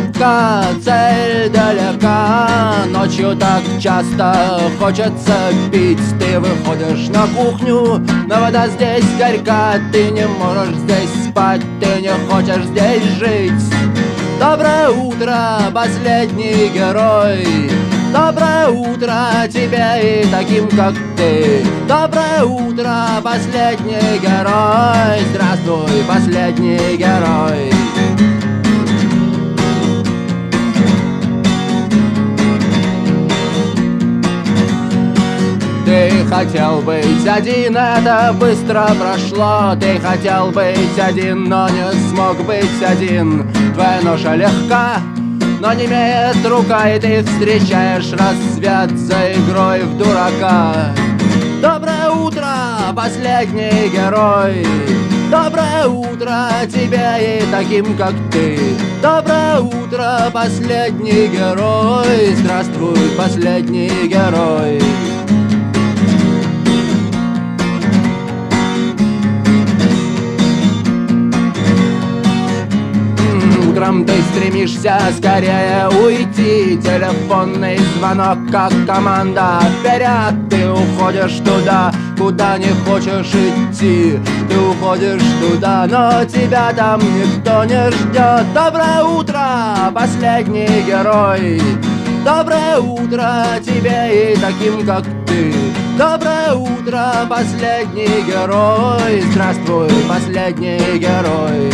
Коротка, цель далека Ночью так часто хочется пить. Ты выходишь на кухню, но вода здесь горька. Ты не можешь здесь спать, ты не хочешь здесь жить. Доброе утро, последний герой. Доброе утро тебе и таким, как ты. Доброе утро, последний герой. Здравствуй, последний герой хотел быть один, это быстро прошло. Ты хотел быть один, но не смог быть один. Твоя ноша легка, но не имеет рука И ты встречаешь рассвет за игрой в дурака. Доброе утро, последний герой. Доброе утро тебе и таким, как ты. Доброе утро, последний герой. Здравствуй, последний герой Утром ты стремишься скорее уйти. Телефонный звонок, как команда Вперед ты уходишь туда, куда не хочешь идти. Ты уходишь туда, но тебя там никто не ждет. Доброе утро, последний герой. Доброе утро тебе и таким, как ты. Доброе утро, последний герой. Здравствуй, последний герой